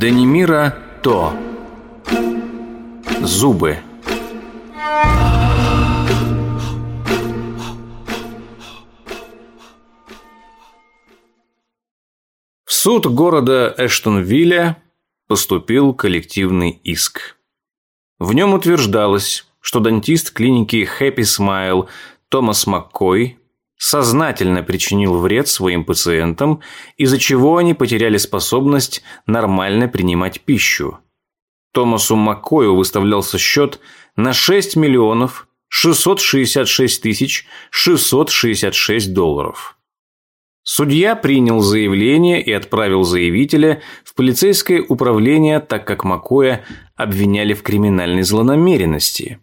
Данимира То. Зубы. В суд города Эштонвилля поступил коллективный иск. В нем утверждалось, что дантист клиники Happy Smile Томас Маккой сознательно причинил вред своим пациентам, из-за чего они потеряли способность нормально принимать пищу. Томасу Маккою выставлялся счет на 6 миллионов 666 тысяч 666 долларов. Судья принял заявление и отправил заявителя в полицейское управление, так как Макоя обвиняли в криминальной злонамеренности.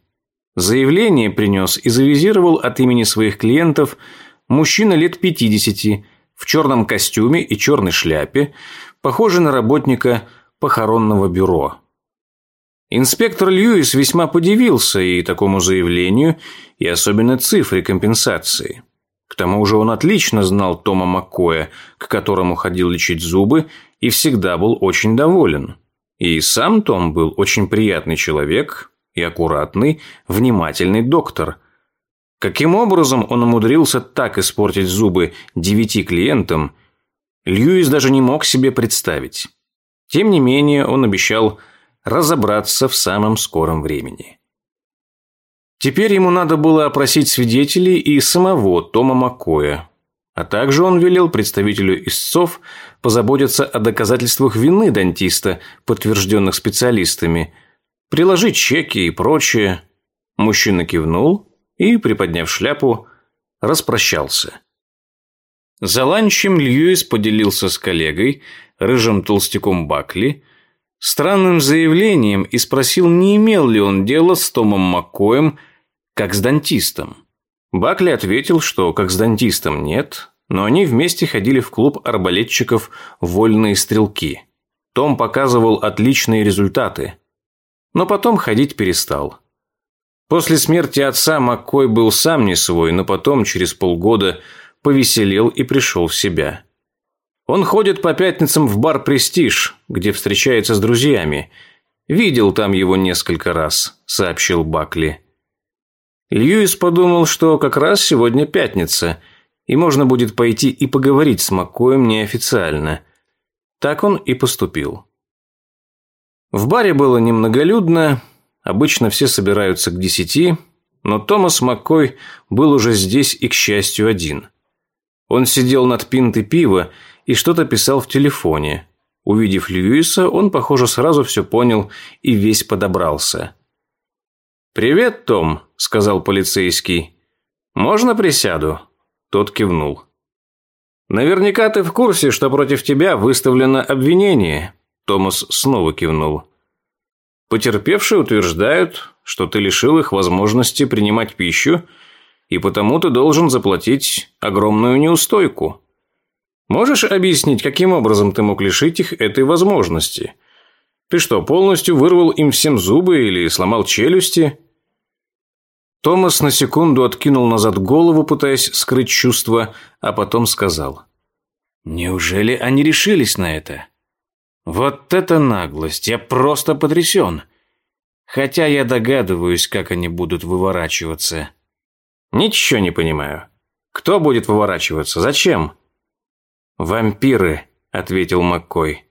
Заявление принес и завизировал от имени своих клиентов мужчина лет 50 в черном костюме и черной шляпе, похожий на работника похоронного бюро. Инспектор Льюис весьма подивился и такому заявлению, и особенно цифре компенсации. К тому же он отлично знал Тома Маккоя, к которому ходил лечить зубы, и всегда был очень доволен. И сам Том был очень приятный человек и аккуратный, внимательный доктор – Каким образом он умудрился так испортить зубы девяти клиентам, Льюис даже не мог себе представить. Тем не менее, он обещал разобраться в самом скором времени. Теперь ему надо было опросить свидетелей и самого Тома Маккоя, а также он велел представителю истцов позаботиться о доказательствах вины дантиста, подтвержденных специалистами, приложить чеки и прочее. Мужчина кивнул и, приподняв шляпу, распрощался. За ланчем Льюис поделился с коллегой, рыжим толстяком Бакли, странным заявлением и спросил, не имел ли он дело с Томом Маккоем, как с дантистом. Бакли ответил, что как с дантистом нет, но они вместе ходили в клуб арбалетчиков «Вольные стрелки». Том показывал отличные результаты, но потом ходить перестал. После смерти отца Маккой был сам не свой, но потом, через полгода, повеселел и пришел в себя. Он ходит по пятницам в бар «Престиж», где встречается с друзьями. Видел там его несколько раз, сообщил Бакли. Льюис подумал, что как раз сегодня пятница, и можно будет пойти и поговорить с Маккоем неофициально. Так он и поступил. В баре было немноголюдно, Обычно все собираются к десяти, но Томас Маккой был уже здесь и, к счастью, один. Он сидел над пинтой пива и что-то писал в телефоне. Увидев Льюиса, он, похоже, сразу все понял и весь подобрался. «Привет, Том», — сказал полицейский. «Можно присяду?» Тот кивнул. «Наверняка ты в курсе, что против тебя выставлено обвинение», Томас снова кивнул. Потерпевшие утверждают, что ты лишил их возможности принимать пищу, и потому ты должен заплатить огромную неустойку. Можешь объяснить, каким образом ты мог лишить их этой возможности? Ты что, полностью вырвал им всем зубы или сломал челюсти? Томас на секунду откинул назад голову, пытаясь скрыть чувства, а потом сказал. «Неужели они решились на это?» Вот это наглость! Я просто потрясен. Хотя я догадываюсь, как они будут выворачиваться. Ничего не понимаю. Кто будет выворачиваться? Зачем? Вампиры, ответил Маккой.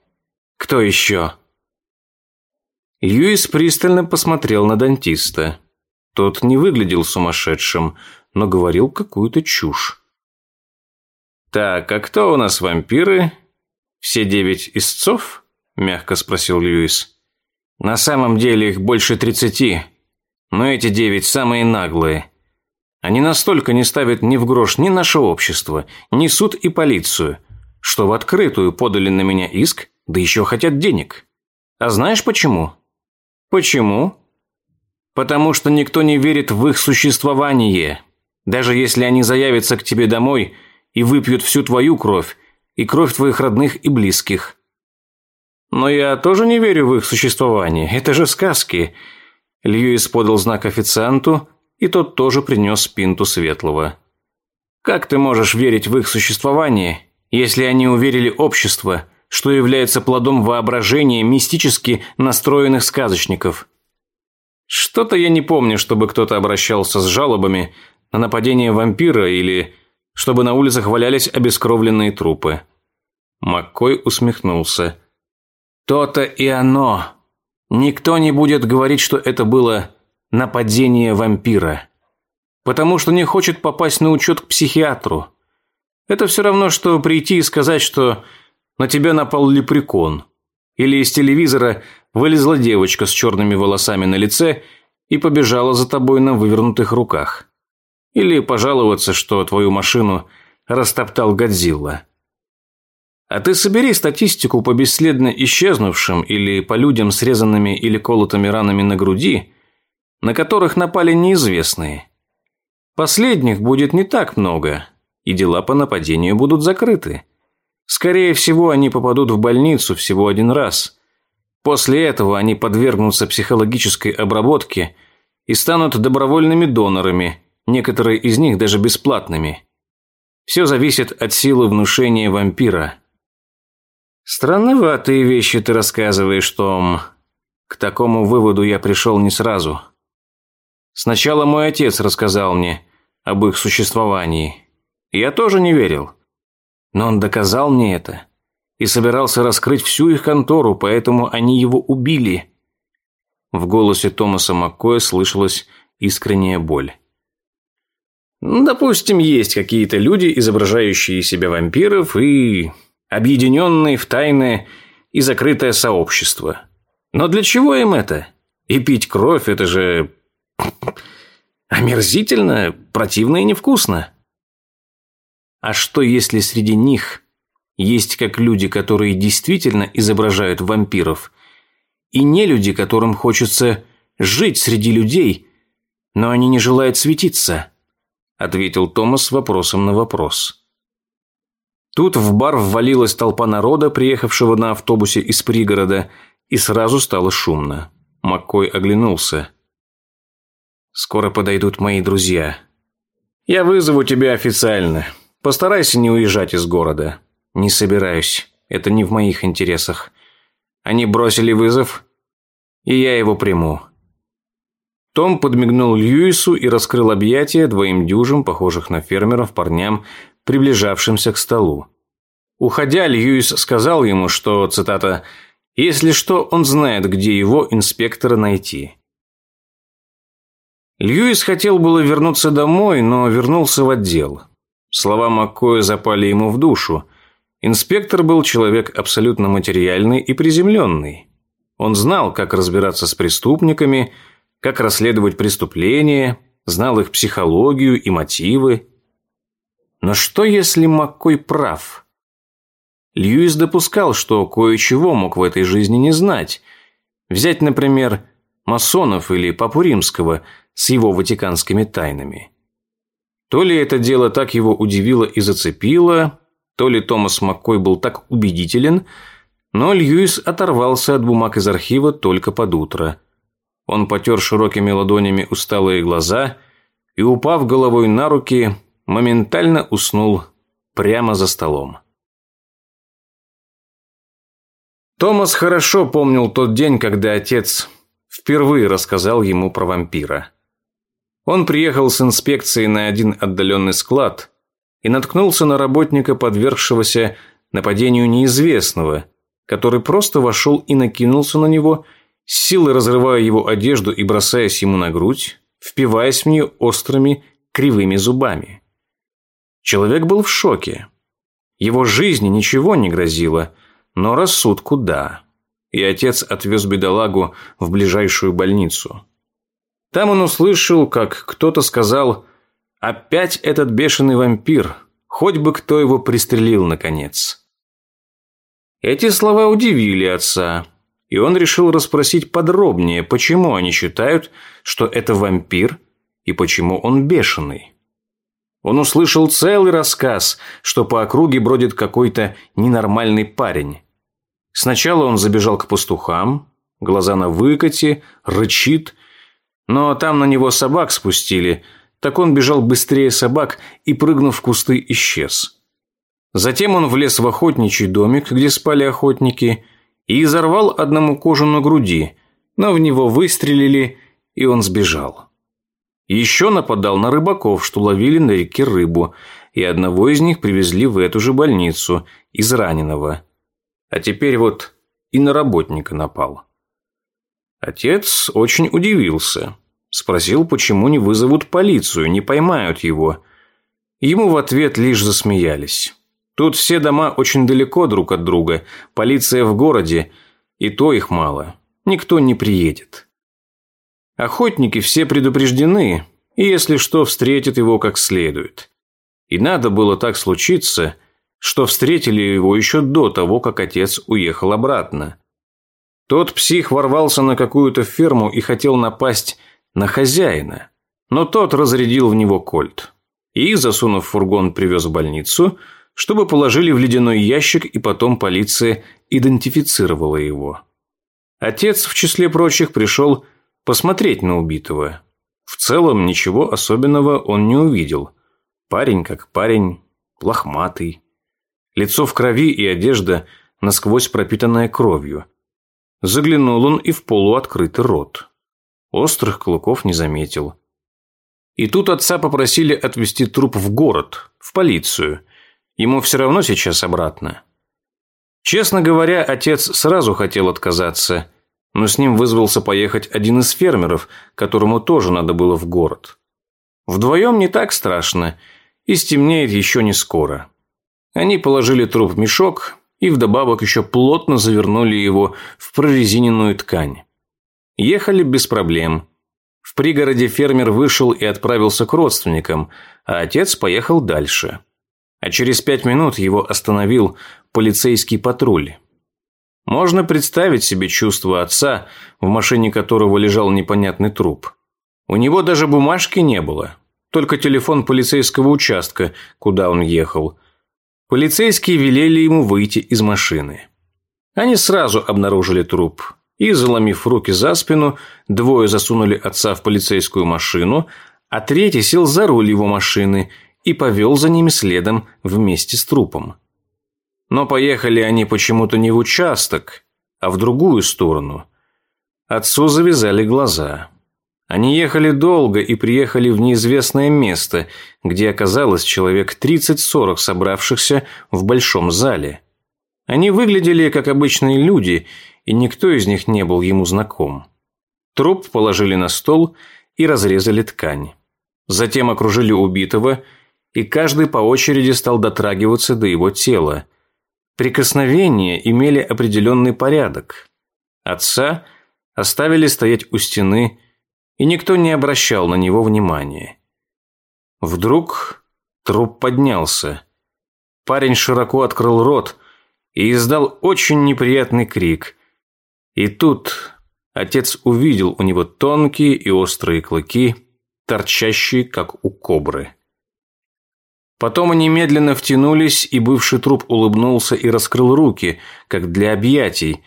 Кто еще? Льюис пристально посмотрел на дантиста. Тот не выглядел сумасшедшим, но говорил какую-то чушь. «Так, а кто у нас вампиры? Все девять истцов?» – мягко спросил Льюис. «На самом деле их больше тридцати, но эти девять самые наглые. Они настолько не ставят ни в грош ни наше общество, ни суд и полицию, что в открытую подали на меня иск, да еще хотят денег. А знаешь почему?» «Почему?» «Потому что никто не верит в их существование. Даже если они заявятся к тебе домой и выпьют всю твою кровь, и кровь твоих родных и близких. Но я тоже не верю в их существование. Это же сказки. Льюис подал знак официанту, и тот тоже принес пинту светлого. Как ты можешь верить в их существование, если они уверили общество, что является плодом воображения мистически настроенных сказочников. Что-то я не помню, чтобы кто-то обращался с жалобами на нападение вампира или чтобы на улицах валялись обескровленные трупы. Маккой усмехнулся. То-то и оно. Никто не будет говорить, что это было нападение вампира. Потому что не хочет попасть на учет к психиатру. Это все равно, что прийти и сказать, что на тебя напал лепрекон. Или из телевизора вылезла девочка с черными волосами на лице и побежала за тобой на вывернутых руках. Или пожаловаться, что твою машину растоптал Годзилла. А ты собери статистику по бесследно исчезнувшим или по людям с резанными или колотыми ранами на груди, на которых напали неизвестные. Последних будет не так много, и дела по нападению будут закрыты. Скорее всего, они попадут в больницу всего один раз. После этого они подвергнутся психологической обработке и станут добровольными донорами, некоторые из них даже бесплатными. Все зависит от силы внушения вампира. Странноватые вещи ты рассказываешь, Том. К такому выводу я пришел не сразу. Сначала мой отец рассказал мне об их существовании. Я тоже не верил. Но он доказал мне это и собирался раскрыть всю их контору, поэтому они его убили. В голосе Томаса Маккоя слышалась искренняя боль. Допустим, есть какие-то люди, изображающие себя вампиров и объединенные в тайное и закрытое сообщество. Но для чего им это? И пить кровь – это же омерзительно, противно и невкусно. А что, если среди них есть как люди, которые действительно изображают вампиров, и не люди, которым хочется жить среди людей, но они не желают светиться? Ответил Томас вопросом на вопрос. Тут в бар ввалилась толпа народа, приехавшего на автобусе из пригорода, и сразу стало шумно. Маккой оглянулся. «Скоро подойдут мои друзья. Я вызову тебя официально. Постарайся не уезжать из города. Не собираюсь. Это не в моих интересах. Они бросили вызов, и я его приму. Том подмигнул Льюису и раскрыл объятия двоим дюжим, похожих на фермеров, парням, приближавшимся к столу. Уходя, Льюис сказал ему, что, цитата, «если что, он знает, где его инспектора найти». Льюис хотел было вернуться домой, но вернулся в отдел. Слова Маккоя запали ему в душу. Инспектор был человек абсолютно материальный и приземленный. Он знал, как разбираться с преступниками, как расследовать преступления, знал их психологию и мотивы. Но что, если Маккой прав? Льюис допускал, что кое-чего мог в этой жизни не знать. Взять, например, масонов или Папу Римского с его ватиканскими тайнами. То ли это дело так его удивило и зацепило, то ли Томас Маккой был так убедителен, но Льюис оторвался от бумаг из архива только под утро. Он потер широкими ладонями усталые глаза и, упав головой на руки, моментально уснул прямо за столом. Томас хорошо помнил тот день, когда отец впервые рассказал ему про вампира. Он приехал с инспекцией на один отдаленный склад и наткнулся на работника, подвергшегося нападению неизвестного, который просто вошел и накинулся на него, силой разрывая его одежду и бросаясь ему на грудь, впиваясь в нее острыми кривыми зубами. Человек был в шоке. Его жизни ничего не грозило, но рассудку – да. И отец отвез бедолагу в ближайшую больницу. Там он услышал, как кто-то сказал «Опять этот бешеный вампир, хоть бы кто его пристрелил, наконец». Эти слова удивили отца, и он решил расспросить подробнее, почему они считают, что это вампир и почему он бешеный. Он услышал целый рассказ, что по округе бродит какой-то ненормальный парень. Сначала он забежал к пастухам, глаза на выкате, рычит – но там на него собак спустили, так он бежал быстрее собак и, прыгнув в кусты, исчез. Затем он влез в охотничий домик, где спали охотники, и изорвал одному кожу на груди, но в него выстрелили, и он сбежал. Еще нападал на рыбаков, что ловили на реке рыбу, и одного из них привезли в эту же больницу, из раненого. А теперь вот и на работника напал. Отец очень удивился. Спросил, почему не вызовут полицию, не поймают его. Ему в ответ лишь засмеялись. Тут все дома очень далеко друг от друга, полиция в городе, и то их мало. Никто не приедет. Охотники все предупреждены, и если что, встретят его как следует. И надо было так случиться, что встретили его еще до того, как отец уехал обратно. Тот псих ворвался на какую-то ферму и хотел напасть на хозяина, но тот разрядил в него кольт. И, засунув фургон, привез в больницу – чтобы положили в ледяной ящик и потом полиция идентифицировала его. Отец, в числе прочих, пришел посмотреть на убитого. В целом ничего особенного он не увидел. Парень как парень, лохматый. Лицо в крови и одежда насквозь пропитанная кровью. Заглянул он и в полуоткрытый рот. Острых клыков не заметил. И тут отца попросили отвезти труп в город, в полицию – Ему все равно сейчас обратно. Честно говоря, отец сразу хотел отказаться, но с ним вызвался поехать один из фермеров, которому тоже надо было в город. Вдвоем не так страшно, и стемнеет еще не скоро. Они положили труп в мешок и вдобавок еще плотно завернули его в прорезиненную ткань. Ехали без проблем. В пригороде фермер вышел и отправился к родственникам, а отец поехал дальше а через пять минут его остановил полицейский патруль. Можно представить себе чувство отца, в машине которого лежал непонятный труп. У него даже бумажки не было, только телефон полицейского участка, куда он ехал. Полицейские велели ему выйти из машины. Они сразу обнаружили труп и, заломив руки за спину, двое засунули отца в полицейскую машину, а третий сел за руль его машины – и повел за ними следом вместе с трупом. Но поехали они почему-то не в участок, а в другую сторону. Отцу завязали глаза. Они ехали долго и приехали в неизвестное место, где оказалось человек 30-40 собравшихся в большом зале. Они выглядели как обычные люди, и никто из них не был ему знаком. Труп положили на стол и разрезали ткань. Затем окружили убитого – и каждый по очереди стал дотрагиваться до его тела. Прикосновения имели определенный порядок. Отца оставили стоять у стены, и никто не обращал на него внимания. Вдруг труп поднялся. Парень широко открыл рот и издал очень неприятный крик. И тут отец увидел у него тонкие и острые клыки, торчащие, как у кобры. Потом они медленно втянулись, и бывший труп улыбнулся и раскрыл руки, как для объятий.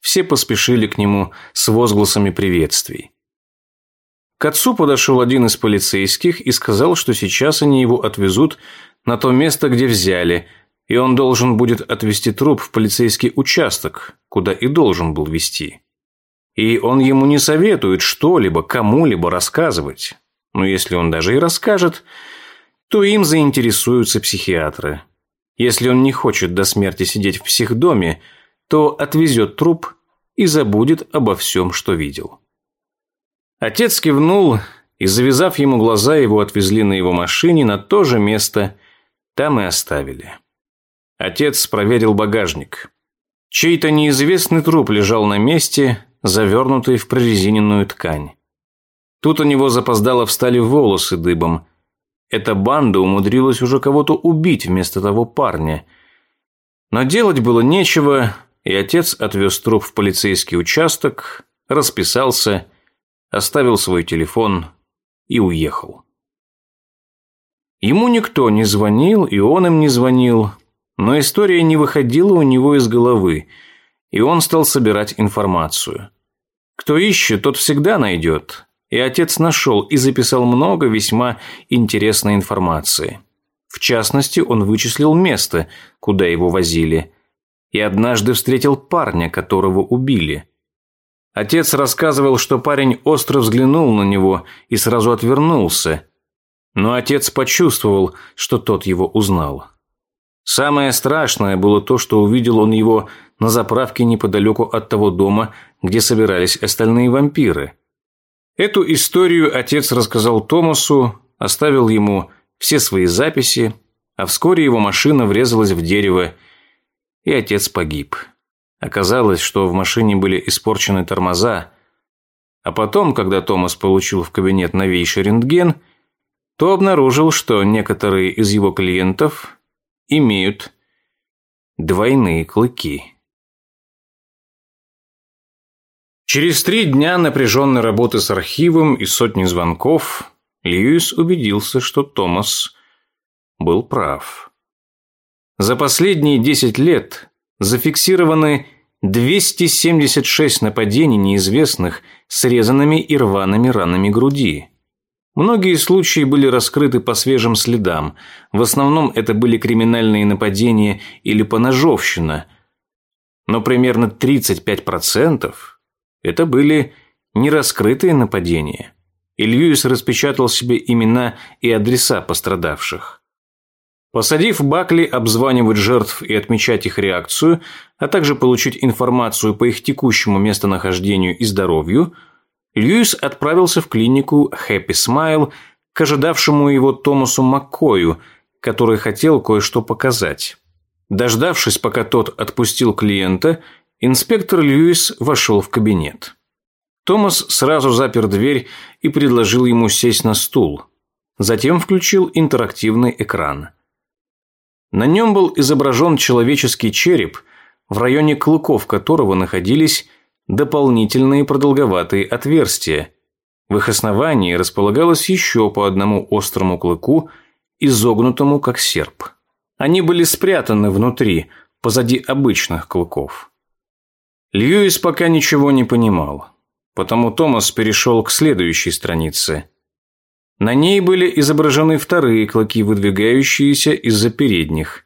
Все поспешили к нему с возгласами приветствий. К отцу подошел один из полицейских и сказал, что сейчас они его отвезут на то место, где взяли, и он должен будет отвезти труп в полицейский участок, куда и должен был вести. И он ему не советует что-либо кому-либо рассказывать. Но если он даже и расскажет, то им заинтересуются психиатры. Если он не хочет до смерти сидеть в психдоме, то отвезет труп и забудет обо всем, что видел. Отец кивнул, и, завязав ему глаза, его отвезли на его машине на то же место, там и оставили. Отец проверил багажник. Чей-то неизвестный труп лежал на месте, завернутый в прорезиненную ткань. Тут у него запоздало встали волосы дыбом – эта банда умудрилась уже кого-то убить вместо того парня. Но делать было нечего, и отец отвез труп в полицейский участок, расписался, оставил свой телефон и уехал. Ему никто не звонил, и он им не звонил, но история не выходила у него из головы, и он стал собирать информацию. Кто ищет, тот всегда найдет, и отец нашел и записал много весьма интересной информации. В частности, он вычислил место, куда его возили, и однажды встретил парня, которого убили. Отец рассказывал, что парень остро взглянул на него и сразу отвернулся, но отец почувствовал, что тот его узнал. Самое страшное было то, что увидел он его на заправке неподалеку от того дома, где собирались остальные вампиры. Эту историю отец рассказал Томасу, оставил ему все свои записи, а вскоре его машина врезалась в дерево, и отец погиб. Оказалось, что в машине были испорчены тормоза, а потом, когда Томас получил в кабинет новейший рентген, то обнаружил, что некоторые из его клиентов имеют двойные клыки. Через три дня напряженной работы с архивом и сотни звонков Льюис убедился, что Томас был прав. За последние 10 лет зафиксированы 276 нападений неизвестных с резанными и рваными ранами груди. Многие случаи были раскрыты по свежим следам. В основном это были криминальные нападения или поножовщина. Но примерно 35% это были нераскрытые нападения. И Льюис распечатал себе имена и адреса пострадавших. Посадив Бакли обзванивать жертв и отмечать их реакцию, а также получить информацию по их текущему местонахождению и здоровью, Льюис отправился в клинику Happy Smile к ожидавшему его Томасу Маккою, который хотел кое-что показать. Дождавшись, пока тот отпустил клиента, Инспектор Льюис вошел в кабинет. Томас сразу запер дверь и предложил ему сесть на стул. Затем включил интерактивный экран. На нем был изображен человеческий череп, в районе клыков которого находились дополнительные продолговатые отверстия. В их основании располагалось еще по одному острому клыку, изогнутому как серп. Они были спрятаны внутри, позади обычных клыков. Льюис пока ничего не понимал, потому Томас перешел к следующей странице. На ней были изображены вторые клыки, выдвигающиеся из-за передних.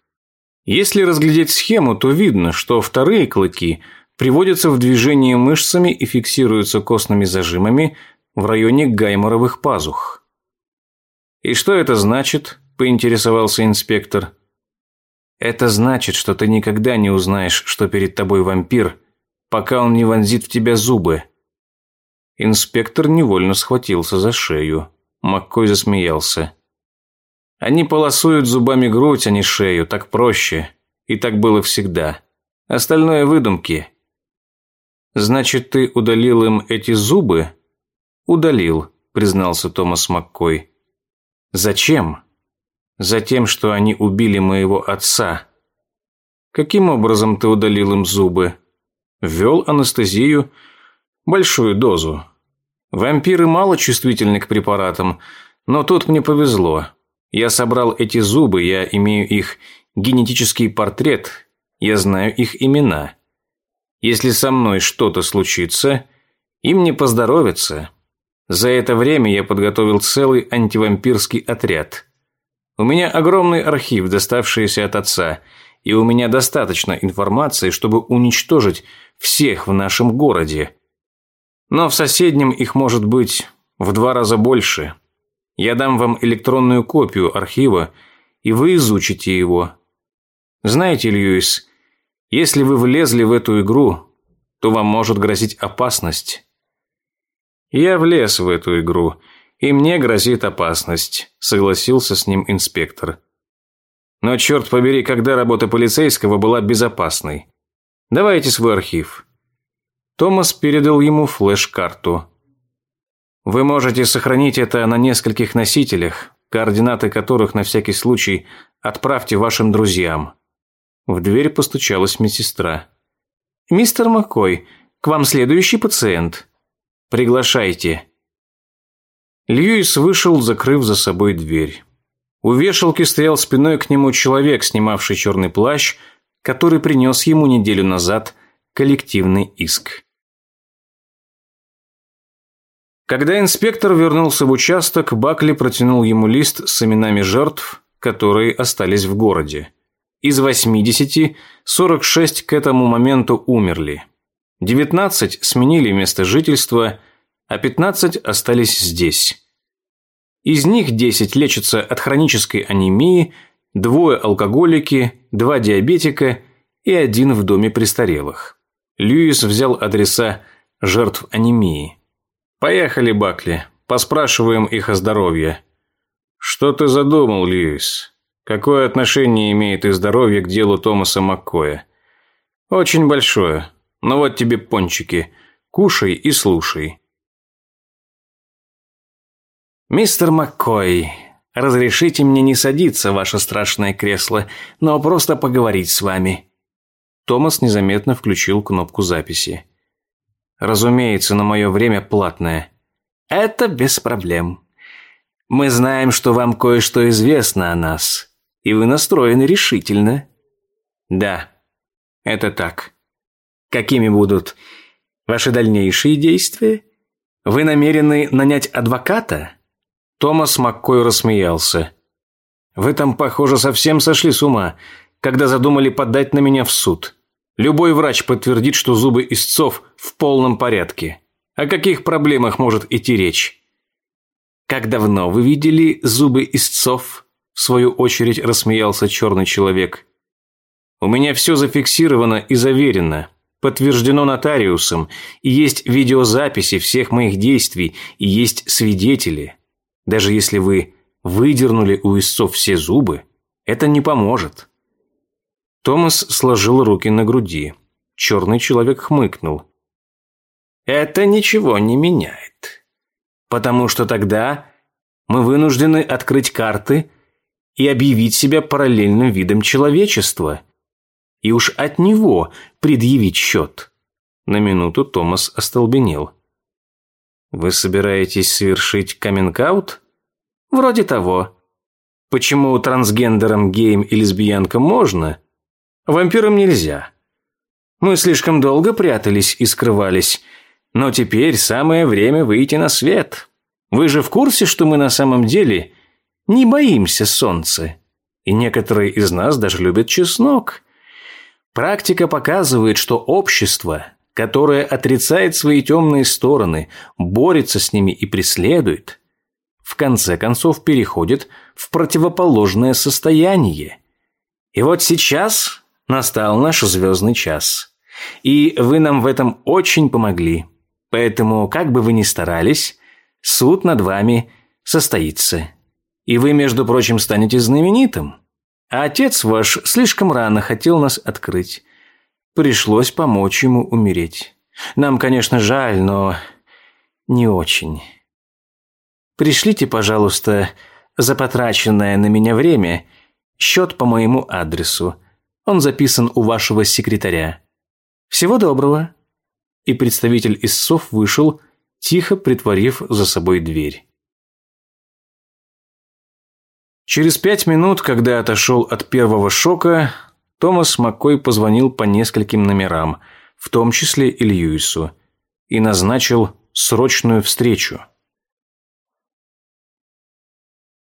Если разглядеть схему, то видно, что вторые клыки приводятся в движение мышцами и фиксируются костными зажимами в районе гайморовых пазух. «И что это значит?» – поинтересовался инспектор. «Это значит, что ты никогда не узнаешь, что перед тобой вампир, пока он не вонзит в тебя зубы». Инспектор невольно схватился за шею. Маккой засмеялся. «Они полосуют зубами грудь, а не шею, так проще. И так было всегда. Остальное выдумки». «Значит, ты удалил им эти зубы?» «Удалил», признался Томас Маккой. «Зачем?» «Затем, что они убили моего отца». «Каким образом ты удалил им зубы?» Ввел анестезию, большую дозу. Вампиры мало чувствительны к препаратам, но тут мне повезло. Я собрал эти зубы, я имею их генетический портрет, я знаю их имена. Если со мной что-то случится, им не поздоровится. За это время я подготовил целый антивампирский отряд. У меня огромный архив, доставшийся от отца, и у меня достаточно информации, чтобы уничтожить всех в нашем городе. Но в соседнем их может быть в два раза больше. Я дам вам электронную копию архива, и вы изучите его. Знаете, Льюис, если вы влезли в эту игру, то вам может грозить опасность. Я влез в эту игру, и мне грозит опасность, согласился с ним инспектор. Но черт побери, когда работа полицейского была безопасной. Давайте свой архив». Томас передал ему флеш-карту. «Вы можете сохранить это на нескольких носителях, координаты которых на всякий случай отправьте вашим друзьям». В дверь постучалась медсестра. «Мистер Маккой, к вам следующий пациент. Приглашайте». Льюис вышел, закрыв за собой дверь. У вешалки стоял спиной к нему человек, снимавший черный плащ, который принес ему неделю назад коллективный иск. Когда инспектор вернулся в участок, Бакли протянул ему лист с именами жертв, которые остались в городе. Из 80 46 к этому моменту умерли. 19 сменили место жительства, а 15 остались здесь. Из них 10 лечатся от хронической анемии, двое алкоголики, два диабетика и один в доме престарелых. Льюис взял адреса жертв анемии. «Поехали, Бакли, поспрашиваем их о здоровье». «Что ты задумал, Льюис? Какое отношение имеет их здоровье к делу Томаса Маккоя?» «Очень большое. Но вот тебе пончики. Кушай и слушай». «Мистер Маккой, разрешите мне не садиться в ваше страшное кресло, но просто поговорить с вами». Томас незаметно включил кнопку записи. Разумеется, на мое время платное. Это без проблем. Мы знаем, что вам кое-что известно о нас, и вы настроены решительно. Да, это так. Какими будут ваши дальнейшие действия? Вы намерены нанять адвоката? Томас Маккой рассмеялся. Вы там, похоже, совсем сошли с ума, когда задумали подать на меня в суд. Любой врач подтвердит, что зубы истцов в полном порядке. О каких проблемах может идти речь? Как давно вы видели зубы истцов? В свою очередь рассмеялся черный человек. У меня все зафиксировано и заверено, подтверждено нотариусом, и есть видеозаписи всех моих действий, и есть свидетели. Даже если вы выдернули у истцов все зубы, это не поможет. Томас сложил руки на груди. Черный человек хмыкнул. «Это ничего не меняет. Потому что тогда мы вынуждены открыть карты и объявить себя параллельным видом человечества. И уж от него предъявить счет». На минуту Томас остолбенел. «Вы собираетесь совершить каминг-аут?» «Вроде того. Почему трансгендерам, геям и лесбиянкам можно, Вампирам нельзя. Мы слишком долго прятались и скрывались, но теперь самое время выйти на свет. Вы же в курсе, что мы на самом деле не боимся солнца? И некоторые из нас даже любят чеснок. Практика показывает, что общество, которое отрицает свои темные стороны, борется с ними и преследует, в конце концов переходит в противоположное состояние. И вот сейчас Настал наш звездный час. И вы нам в этом очень помогли. Поэтому, как бы вы ни старались, суд над вами состоится. И вы, между прочим, станете знаменитым. А отец ваш слишком рано хотел нас открыть. Пришлось помочь ему умереть. Нам, конечно, жаль, но не очень. Пришлите, пожалуйста, за потраченное на меня время счет по моему адресу. Он записан у вашего секретаря. Всего доброго». И представитель истцов вышел, тихо притворив за собой дверь. Через пять минут, когда отошел от первого шока, Томас Маккой позвонил по нескольким номерам, в том числе и Льюису, и назначил срочную встречу.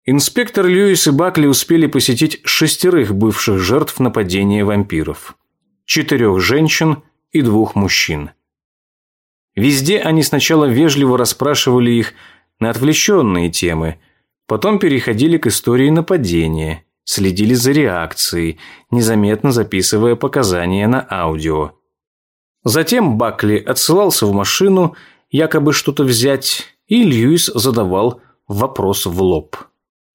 Инспектор Льюис и Бакли успели посетить шестерых бывших жертв нападения вампиров. Четырех женщин и двух мужчин. Везде они сначала вежливо расспрашивали их на отвлеченные темы, потом переходили к истории нападения, следили за реакцией, незаметно записывая показания на аудио. Затем Бакли отсылался в машину, якобы что-то взять, и Льюис задавал вопрос в лоб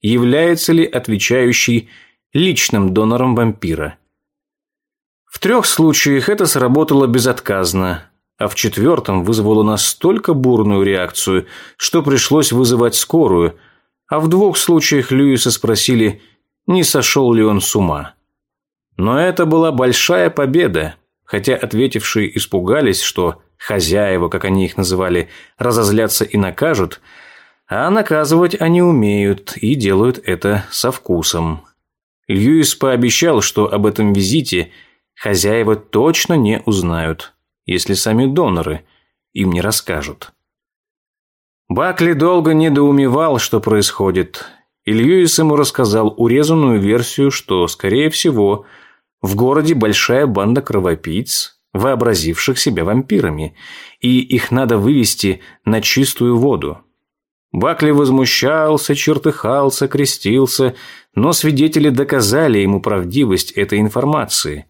является ли отвечающий личным донором вампира. В трех случаях это сработало безотказно, а в четвертом вызвало настолько бурную реакцию, что пришлось вызывать скорую, а в двух случаях Льюиса спросили, не сошел ли он с ума. Но это была большая победа, хотя ответившие испугались, что хозяева, как они их называли, разозлятся и накажут – а наказывать они умеют и делают это со вкусом. Льюис пообещал, что об этом визите хозяева точно не узнают, если сами доноры им не расскажут. Бакли долго недоумевал, что происходит, и Льюис ему рассказал урезанную версию, что, скорее всего, в городе большая банда кровопийц, вообразивших себя вампирами, и их надо вывести на чистую воду. Бакли возмущался, чертыхался, крестился, но свидетели доказали ему правдивость этой информации.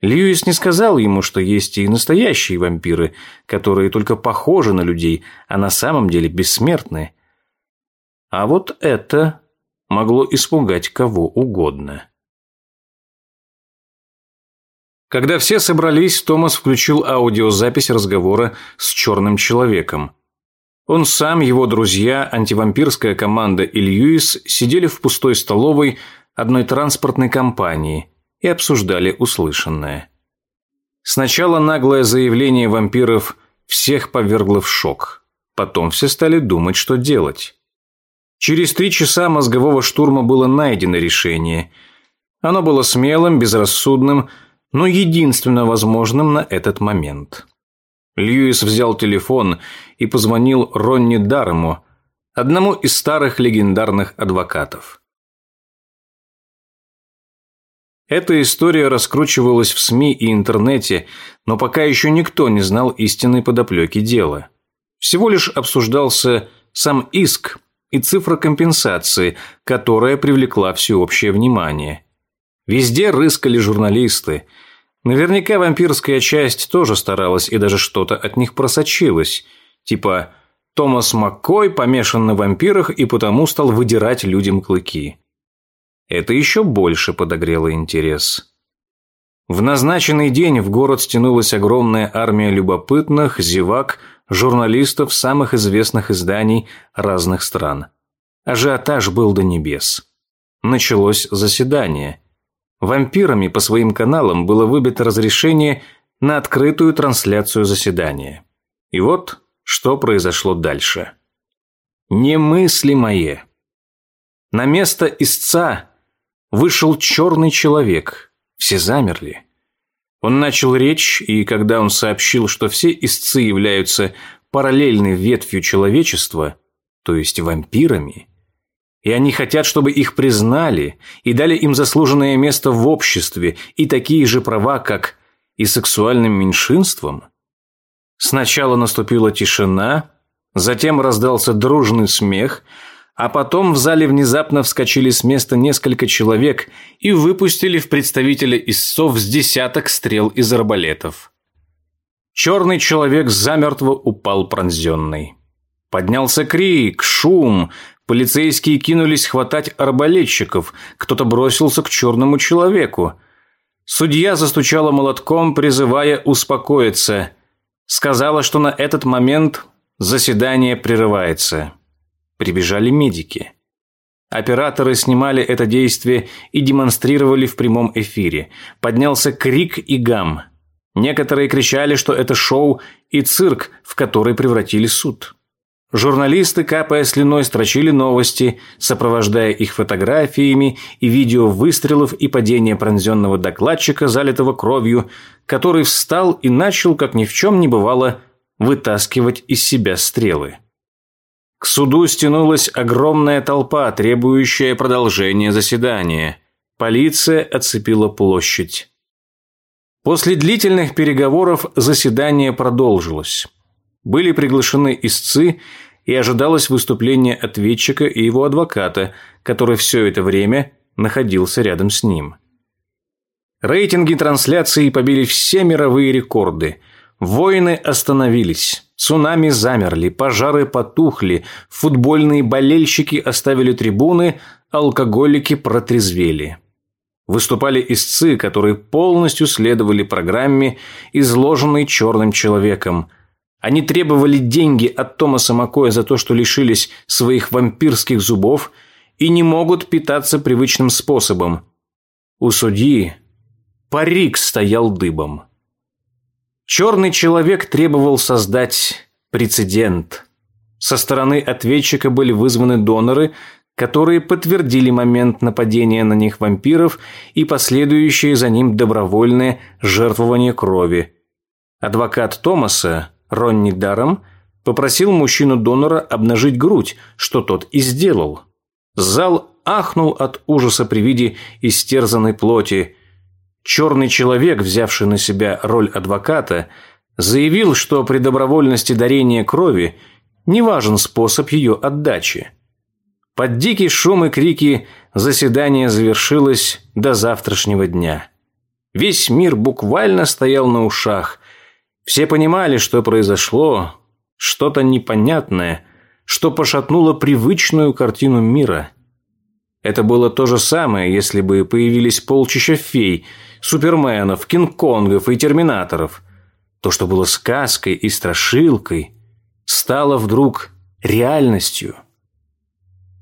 Льюис не сказал ему, что есть и настоящие вампиры, которые только похожи на людей, а на самом деле бессмертны. А вот это могло испугать кого угодно. Когда все собрались, Томас включил аудиозапись разговора с черным человеком. Он сам, его друзья, антивампирская команда и Льюис сидели в пустой столовой одной транспортной компании и обсуждали услышанное. Сначала наглое заявление вампиров всех повергло в шок. Потом все стали думать, что делать. Через три часа мозгового штурма было найдено решение. Оно было смелым, безрассудным, но единственно возможным на этот момент. Льюис взял телефон и позвонил Ронни Дарему, одному из старых легендарных адвокатов. Эта история раскручивалась в СМИ и интернете, но пока еще никто не знал истинной подоплеки дела. Всего лишь обсуждался сам иск и цифра компенсации, которая привлекла всеобщее внимание. Везде рыскали журналисты – Наверняка вампирская часть тоже старалась и даже что-то от них просочилось. Типа «Томас Маккой помешан на вампирах и потому стал выдирать людям клыки». Это еще больше подогрело интерес. В назначенный день в город стянулась огромная армия любопытных, зевак, журналистов самых известных изданий разных стран. Ажиотаж был до небес. Началось заседание – Вампирами по своим каналам было выбито разрешение на открытую трансляцию заседания. И вот, что произошло дальше. Немыслимое. На место истца вышел черный человек. Все замерли. Он начал речь, и когда он сообщил, что все истцы являются параллельной ветвью человечества, то есть вампирами, и они хотят, чтобы их признали и дали им заслуженное место в обществе и такие же права, как и сексуальным меньшинствам. Сначала наступила тишина, затем раздался дружный смех, а потом в зале внезапно вскочили с места несколько человек и выпустили в представителя истцов с десяток стрел из арбалетов. Черный человек замертво упал пронзенный. Поднялся крик, шум, Полицейские кинулись хватать арбалетчиков, кто-то бросился к черному человеку. Судья застучала молотком, призывая успокоиться. Сказала, что на этот момент заседание прерывается. Прибежали медики. Операторы снимали это действие и демонстрировали в прямом эфире. Поднялся крик и гам. Некоторые кричали, что это шоу и цирк, в который превратили суд. Журналисты, капая слюной, строчили новости, сопровождая их фотографиями и видео выстрелов и падения пронзенного докладчика, залитого кровью, который встал и начал, как ни в чем не бывало, вытаскивать из себя стрелы. К суду стянулась огромная толпа, требующая продолжения заседания. Полиция оцепила площадь. После длительных переговоров заседание продолжилось. Были приглашены истцы и ожидалось выступление ответчика и его адвоката, который все это время находился рядом с ним. Рейтинги трансляции побили все мировые рекорды. Войны остановились, цунами замерли, пожары потухли, футбольные болельщики оставили трибуны, алкоголики протрезвели. Выступали истцы, которые полностью следовали программе, изложенной черным человеком – они требовали деньги от Томаса Макоя за то, что лишились своих вампирских зубов и не могут питаться привычным способом. У судьи парик стоял дыбом. Черный человек требовал создать прецедент. Со стороны ответчика были вызваны доноры, которые подтвердили момент нападения на них вампиров и последующее за ним добровольное жертвование крови. Адвокат Томаса Ронни даром попросил мужчину-донора обнажить грудь, что тот и сделал. Зал ахнул от ужаса при виде истерзанной плоти. Черный человек, взявший на себя роль адвоката, заявил, что при добровольности дарения крови не важен способ ее отдачи. Под дикий шум и крики заседание завершилось до завтрашнего дня. Весь мир буквально стоял на ушах. Все понимали, что произошло, что-то непонятное, что пошатнуло привычную картину мира. Это было то же самое, если бы появились полчища фей, суперменов, кинг-конгов и терминаторов. То, что было сказкой и страшилкой, стало вдруг реальностью.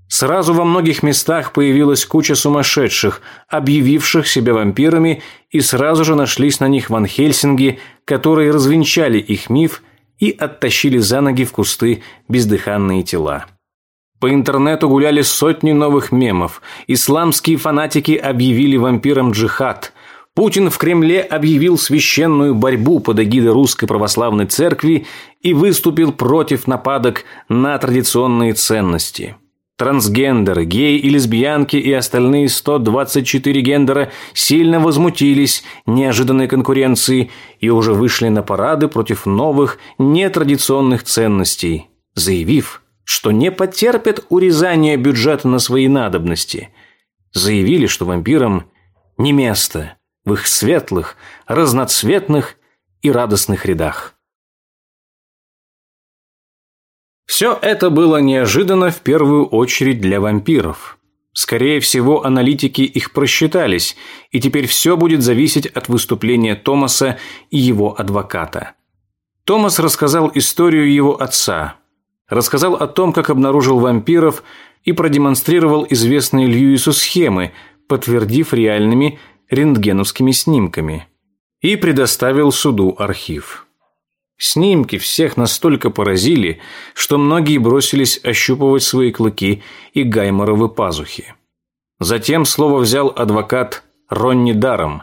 Сразу во многих местах появилась куча сумасшедших, объявивших себя вампирами, и сразу же нашлись на них Ван Хельсинги, которые развенчали их миф и оттащили за ноги в кусты бездыханные тела. По интернету гуляли сотни новых мемов. Исламские фанатики объявили вампирам джихад. Путин в Кремле объявил священную борьбу под эгидой Русской Православной Церкви и выступил против нападок на традиционные ценности. Трансгендеры, геи и лесбиянки и остальные 124 гендера сильно возмутились неожиданной конкуренции и уже вышли на парады против новых, нетрадиционных ценностей, заявив, что не потерпят урезания бюджета на свои надобности. Заявили, что вампирам не место в их светлых, разноцветных и радостных рядах. Все это было неожиданно в первую очередь для вампиров. Скорее всего, аналитики их просчитались, и теперь все будет зависеть от выступления Томаса и его адвоката. Томас рассказал историю его отца, рассказал о том, как обнаружил вампиров и продемонстрировал известные Льюису схемы, подтвердив реальными рентгеновскими снимками, и предоставил суду архив. Снимки всех настолько поразили, что многие бросились ощупывать свои клыки и гайморовы пазухи. Затем слово взял адвокат Ронни Даром.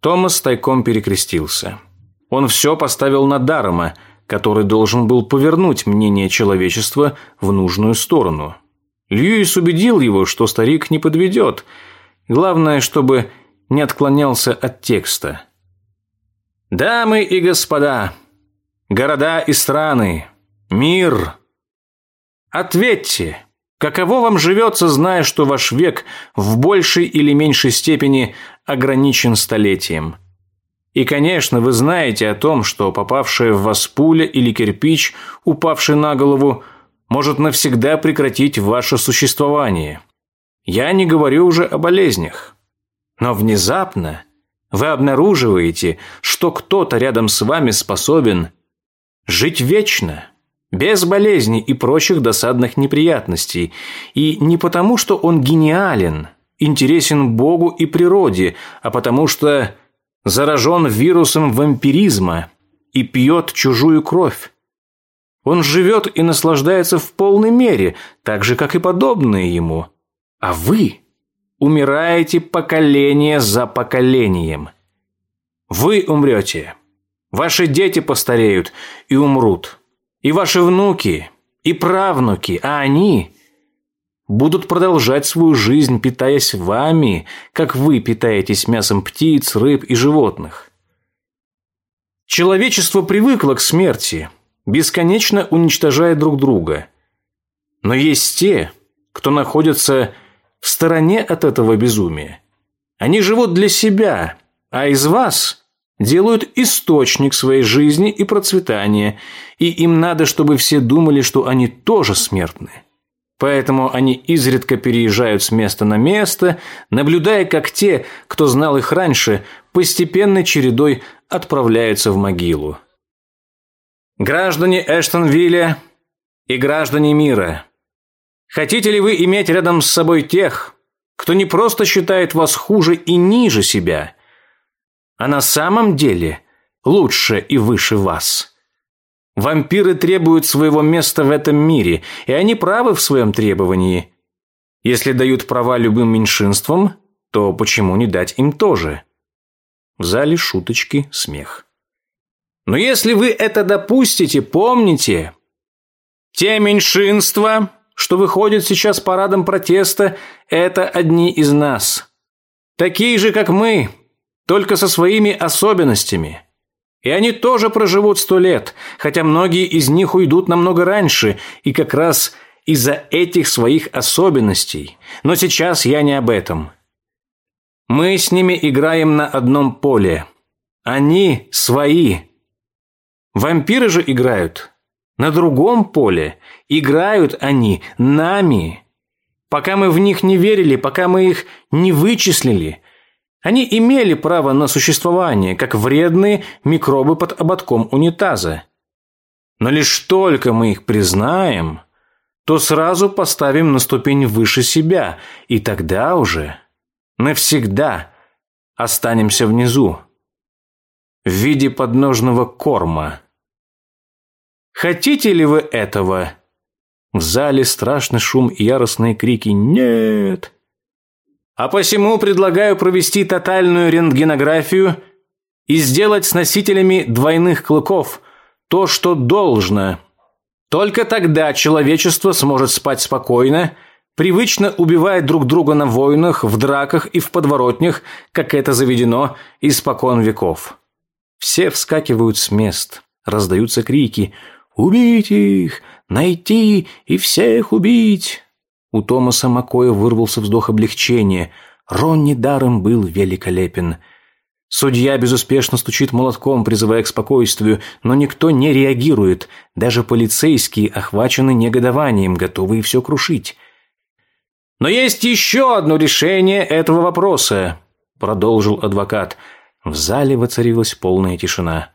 Томас тайком перекрестился. Он все поставил на Дарома, который должен был повернуть мнение человечества в нужную сторону. Льюис убедил его, что старик не подведет. Главное, чтобы не отклонялся от текста. «Дамы и господа!» города и страны, мир. Ответьте, каково вам живется, зная, что ваш век в большей или меньшей степени ограничен столетием? И, конечно, вы знаете о том, что попавшая в вас пуля или кирпич, упавший на голову, может навсегда прекратить ваше существование. Я не говорю уже о болезнях. Но внезапно вы обнаруживаете, что кто-то рядом с вами способен Жить вечно, без болезней и прочих досадных неприятностей. И не потому, что он гениален, интересен Богу и природе, а потому что заражен вирусом вампиризма и пьет чужую кровь. Он живет и наслаждается в полной мере, так же, как и подобные ему. А вы умираете поколение за поколением. Вы умрете Ваши дети постареют и умрут. И ваши внуки, и правнуки, а они будут продолжать свою жизнь, питаясь вами, как вы питаетесь мясом птиц, рыб и животных. Человечество привыкло к смерти, бесконечно уничтожая друг друга. Но есть те, кто находится в стороне от этого безумия. Они живут для себя, а из вас делают источник своей жизни и процветания, и им надо, чтобы все думали, что они тоже смертны. Поэтому они изредка переезжают с места на место, наблюдая, как те, кто знал их раньше, постепенной чередой отправляются в могилу. Граждане Эштонвилля и граждане мира, хотите ли вы иметь рядом с собой тех, кто не просто считает вас хуже и ниже себя – а на самом деле лучше и выше вас. Вампиры требуют своего места в этом мире, и они правы в своем требовании. Если дают права любым меньшинствам, то почему не дать им тоже? В зале шуточки, смех. Но если вы это допустите, помните, те меньшинства, что выходят сейчас парадом протеста, это одни из нас. Такие же, как мы, только со своими особенностями. И они тоже проживут сто лет, хотя многие из них уйдут намного раньше, и как раз из-за этих своих особенностей. Но сейчас я не об этом. Мы с ними играем на одном поле. Они свои. Вампиры же играют на другом поле. Играют они нами. Пока мы в них не верили, пока мы их не вычислили, они имели право на существование, как вредные микробы под ободком унитаза. Но лишь только мы их признаем, то сразу поставим на ступень выше себя, и тогда уже навсегда останемся внизу в виде подножного корма. Хотите ли вы этого? В зале страшный шум и яростные крики «Нет!». А посему предлагаю провести тотальную рентгенографию и сделать с носителями двойных клыков то, что должно. Только тогда человечество сможет спать спокойно, привычно убивая друг друга на войнах, в драках и в подворотнях, как это заведено испокон веков. Все вскакивают с мест, раздаются крики «Убить их! Найти и всех убить!» У Томаса Макоя вырвался вздох облегчения. Ронни даром был великолепен. Судья безуспешно стучит молотком, призывая к спокойствию, но никто не реагирует. Даже полицейские охвачены негодованием, готовые все крушить. «Но есть еще одно решение этого вопроса», — продолжил адвокат. В зале воцарилась полная тишина.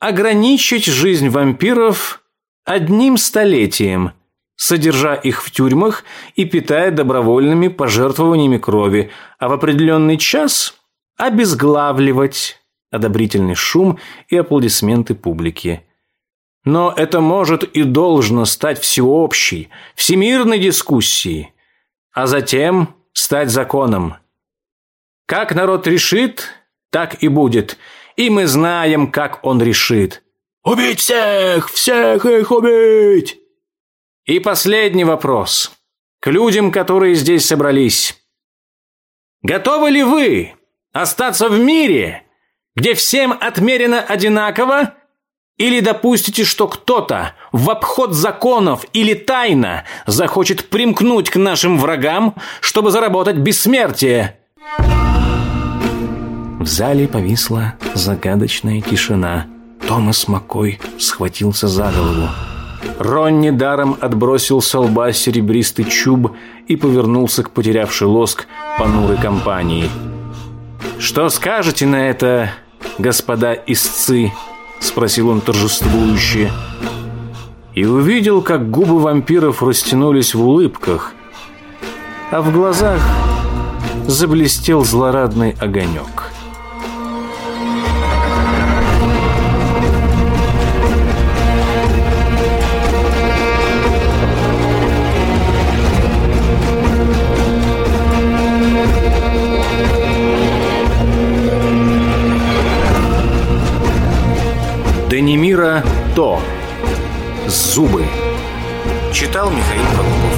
«Ограничить жизнь вампиров одним столетием, содержа их в тюрьмах и питая добровольными пожертвованиями крови, а в определенный час обезглавливать». Одобрительный шум и аплодисменты публики. Но это может и должно стать всеобщей, всемирной дискуссией, а затем стать законом. Как народ решит, так и будет. И мы знаем, как он решит. Убить всех! Всех их убить! И последний вопрос. К людям, которые здесь собрались. Готовы ли вы остаться в мире, где всем отмерено одинаково, или допустите, что кто-то в обход законов или тайно захочет примкнуть к нашим врагам, чтобы заработать бессмертие? В зале повисла загадочная тишина. Томас Маккой схватился за голову. Ронни даром отбросил с лба серебристый чуб и повернулся к потерявшей лоск понурой компании. «Что скажете на это, господа истцы?» – спросил он торжествующе. И увидел, как губы вампиров растянулись в улыбках, а в глазах заблестел злорадный огонек. Данимира То. Зубы. Читал Михаил Прокопов.